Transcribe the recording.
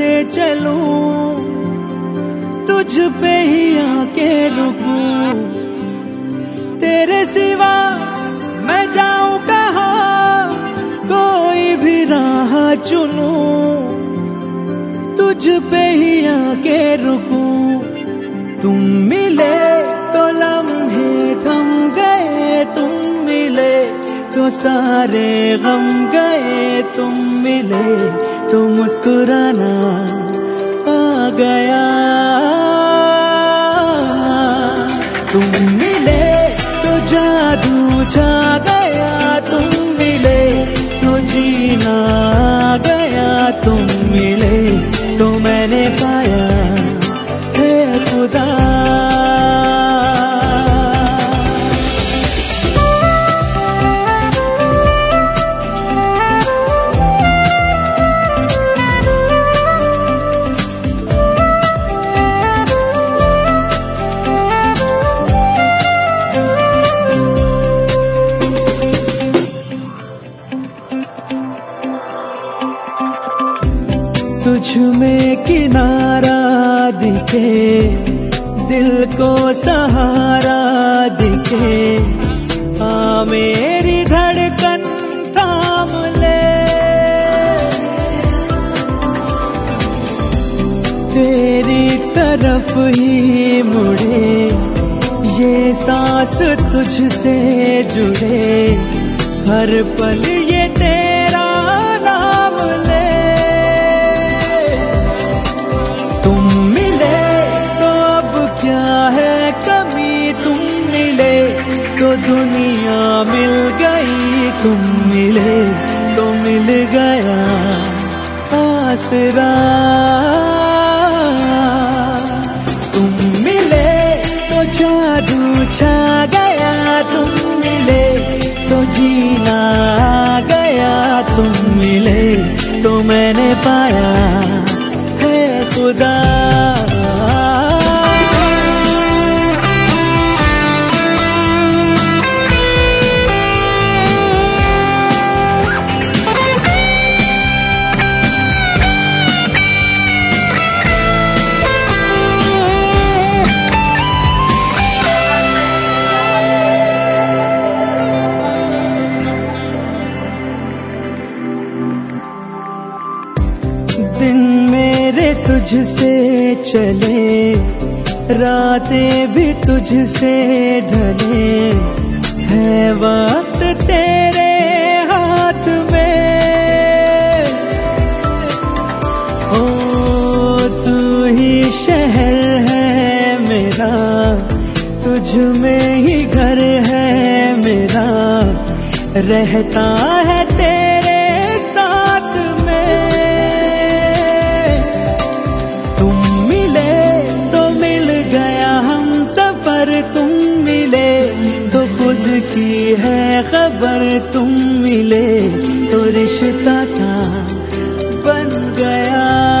चलूँ, तुझ पे ही आके रुकूं। तेरे सिवा मैं जाऊँ कहा, कोई भी राह चुनूं। तुझ पे ही आके रुकूं। तुम मिले तो लम्हे थम गए, तुम मिले तो सारे गम गए, तुम मिले तो मुस्कुराना आ गया। तुम मिले तो जादू छा तुझ में किनारा दिखे, दिल को सहारा दिखे। आ मेरी धड़कन थाम ले। तेरी तरफ़ ही मुड़े, ये सांस तुझसे जुड़े। हर पल ये तेरा तुम मिले तो मिल गया आसरा। तुम मिले तो जादू छा गया। तुम मिले तो जीना गया। तुम दिन मेरे तुझसे चले, रातें भी तुझसे ढले। है वक्त तेरे हाथ में। ओ, तू ही शहर है मेरा, तुझ में ही घर है मेरा। रहता है सफ़र तुम मिले तो खुद की है खबर तुम मिले तो रिश्ता सा बन गया।